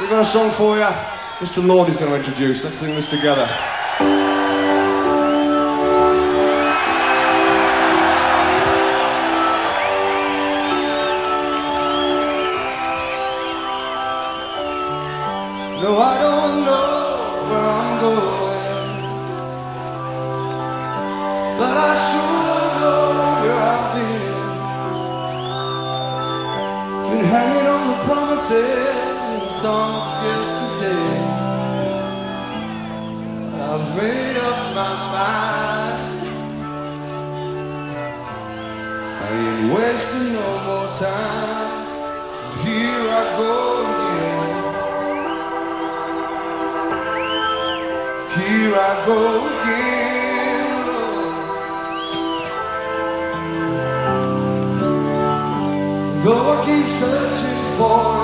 We've got a song for you. Mr. Lord is going to introduce. Let's sing this together. No, I don't know where I'm going, but I sure know where I've been. Been hanging on the promises song yesterday. I've made up my mind. I ain't wasting no more time. Here I go again. Here I go again. Lord. Though I keep searching for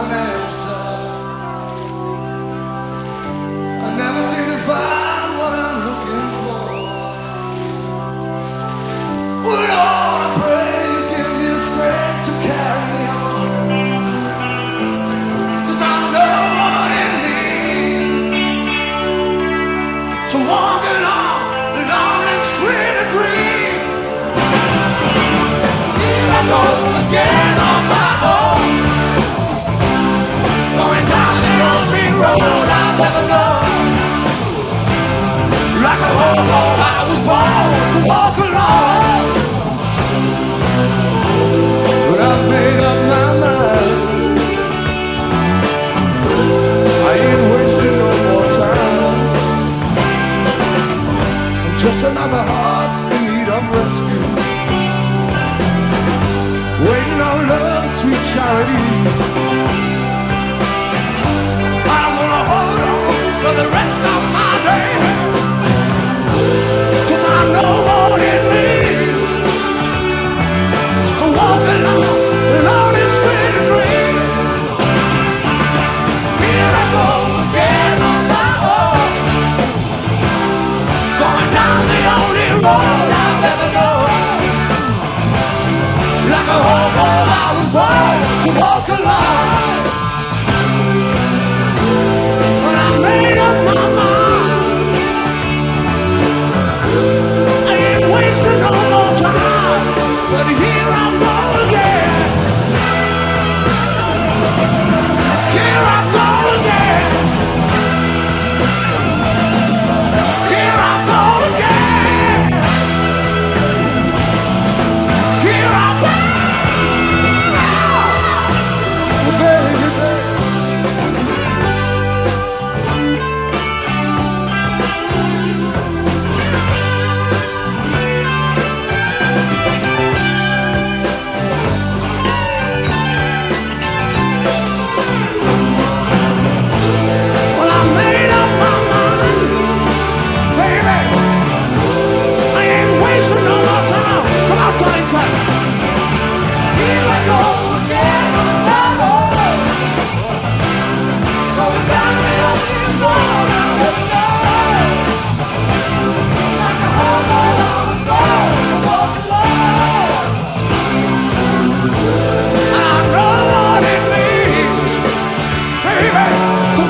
the heart in need of rescue. Waiting on love, sweet charity. Love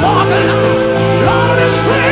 walking on the street.